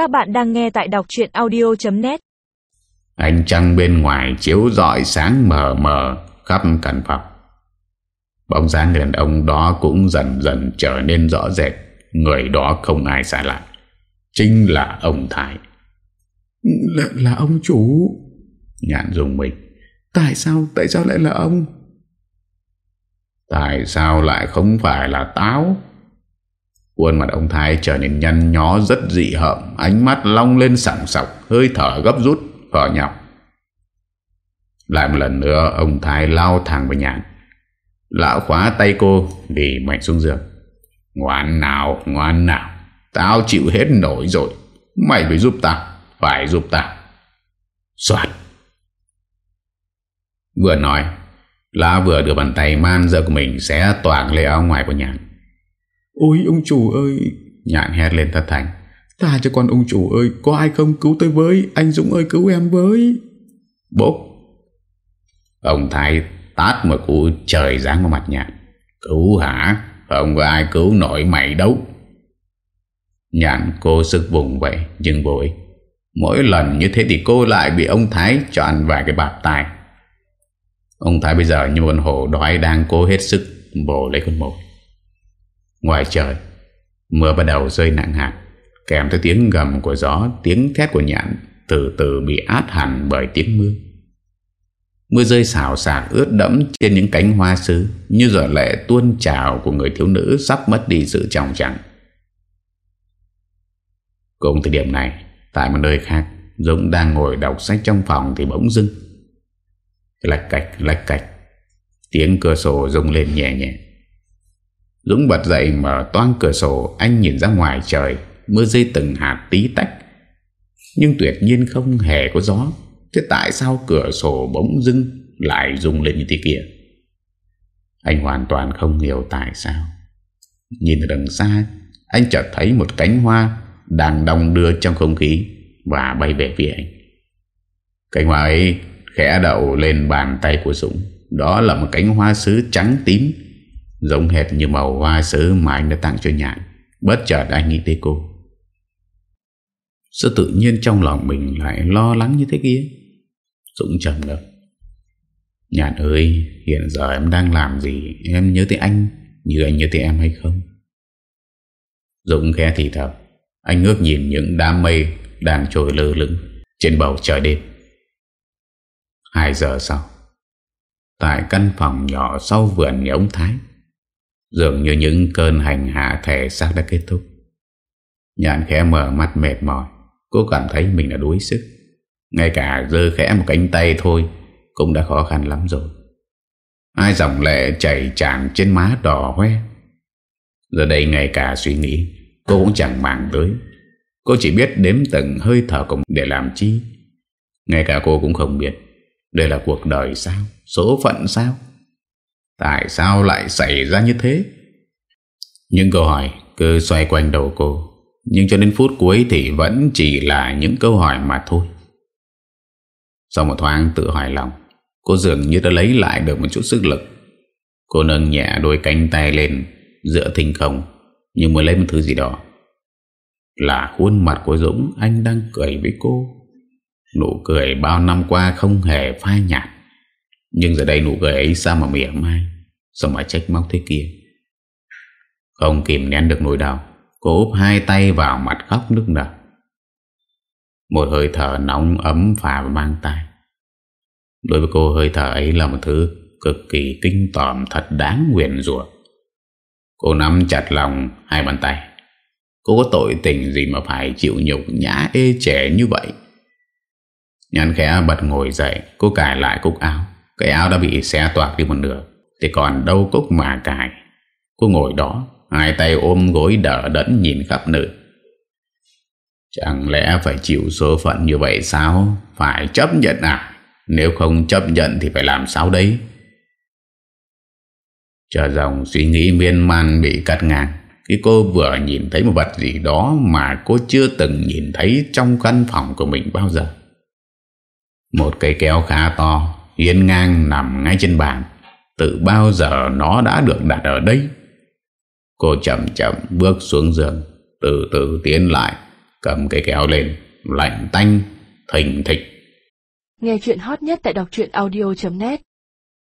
Các bạn đang nghe tại đọc chuyện audio.net Ánh trăng bên ngoài chiếu rọi sáng mờ mờ khắp căn phòng. Bóng dáng người đàn ông đó cũng dần dần trở nên rõ rệt. Người đó không ai xa lạ. Chính là ông Thái. Là, là ông chủ Nhạn dùng mình. Tại sao Tại sao lại là ông Tại sao lại không phải là táo? Khuôn mặt ông Thái trở nên nhăn nhó rất dị hợm, ánh mắt long lên sẵn sọc, hơi thở gấp rút, thở nhọc. Lại một lần nữa, ông Thái lao thẳng vào nhạn. Lão khóa tay cô vì mạnh xuống giường. Ngoan nào, ngoan nào, tao chịu hết nổi rồi. Mày phải giúp tao, phải giúp tao. Xoạt Vừa nói, lão vừa đưa bàn tay man dợ của mình Sẽ toàn lê áo ngoài của nhạn Ôi, ông chủ ơi. Nhạn hét lên thất thành Ta cho con ông chủ ơi, Có ai không? Cứu tôi với. Anh Dũng ơi, cứu em với. Bốp. Ông Thái tát một cú trời giáng vào mặt nhạn. Cứu hả? Không có ai cứu nổi mày đâu. Nhạn cô sức vùng vậy Nhưng vội. Mỗi lần như thế thì cô lại bị ông Thái chọn vài cái bạc tài Ông Thái bây giờ như con hổ đói đang cố hết sức bổ lấy con mồi. Ngoài trời, mưa bắt đầu rơi nặng hạt, kèm theo tiếng gầm của gió, tiếng thét của nhạn từ từ bị át hẳn bởi tiếng mưa. Mưa rơi xào xạc ướt đẫm trên những cánh hoa sứ như giọt lệ tuôn trào của người thiếu nữ sắp mất đi sự trọng chẳng. Cùng thời điểm này, tại một nơi khác, Dũng đang ngồi đọc sách trong phòng thì bỗng dưng Lạch cạch lạch cạch Tiếng cửa sổ rung lên nhẹ nhẹ Dũng bật dậy mở toan cửa sổ Anh nhìn ra ngoài trời Mưa rơi từng hạt tí tách. Nhưng tuyệt nhiên không hề có gió Thế tại sao cửa sổ bỗng dưng Lại rung lên như thế kia? Anh hoàn toàn không hiểu tại sao. Nhìn ở đằng xa Anh chợt thấy một cánh hoa Đang đong đưa trong không khí Và bay về phía anh. Cánh hoa ấy khẽ đậu lên bàn tay của Dũng. Đó là một cánh hoa sứ trắng tím, giống hệt như màu hoa sứ mà anh đã tặng cho nhạn. Bất chợt anh nghĩ tới cô. sự tự nhiên trong lòng mình lại lo lắng như thế kia? Dũng trầm ngập Nhạn ơi, hiện giờ em đang làm gì? Em nhớ tới anh như anh nhớ tới em hay không? Dũng khẽ thì thầm. Anh ngước nhìn những đám mây đang trôi lơ lửng trên bầu trời đêm. 2 giờ sau Tại căn phòng nhỏ sau vườn nhà ông Thái Dường như những cơn hành hạ thể xác đã kết thúc. Nhạn khẽ mở mắt mệt mỏi. Cô cảm thấy mình đã đuối sức. Ngay cả dơ khẽ một cánh tay thôi Cũng đã khó khăn lắm rồi. Hai dòng lệ chảy tràn trên má đỏ hoe. Giờ đây ngay cả suy nghĩ, Cô cũng chẳng màng tới. Cô chỉ biết đếm từng hơi thở cùng để làm chi. Ngay cả cô cũng không biết đây là cuộc đời sao, Số phận sao. Tại sao lại xảy ra như thế? Những câu hỏi cứ xoay quanh đầu cô. Nhưng cho đến phút cuối Thì vẫn chỉ là những câu hỏi mà thôi. Sau một thoáng tự hỏi lòng, Cô dường như đã lấy lại được một chút sức lực. Cô nâng nhẹ đôi cánh tay lên, dựa thình không, nhưng mới lấy một thứ gì đó. Là khuôn mặt của Dũng, Anh đang cười với cô. Nụ cười bao năm qua không hề phai nhạt. Nhưng giờ đây nụ cười ấy sao mà mỉa mai? Sao mà trách móc thế kia? Không kìm nén được nỗi đau, Cô úp hai tay vào mặt khóc nước nở. Một hơi thở nóng ấm phà vào mang tay Đối với cô, hơi thở ấy là một thứ cực kỳ kinh tởm thật đáng nguyện rủa. Cô nắm chặt lòng hai bàn tay. Cô có tội tình gì mà phải chịu nhục nhã ê trẻ như vậy? Nhàn khẽ bật ngồi dậy, Cô cài lại cúc áo. Cái áo đã bị xé toạc đi một nửa, Thì còn đâu cúc mà cài. Cô ngồi đó, Hai tay ôm gối đỡ đẫn nhìn khắp nơi. Chẳng lẽ phải chịu số phận như vậy sao? Phải chấp nhận à? Nếu không chấp nhận thì phải làm sao đấy Chờ dòng suy nghĩ miên man bị cắt ngang, Khi cô vừa nhìn thấy một vật gì đó Mà cô chưa từng nhìn thấy trong căn phòng của mình bao giờ. Một cây kéo khá to Hiên ngang nằm ngay trên bàn. Từ bao giờ nó đã được đặt ở đây? Cô chậm chậm bước xuống giường, Từ từ tiến lại, Cầm cái kéo lên, Lạnh tanh, Thình thịch. Nghe chuyện hot nhất tại đọc truyện audio.net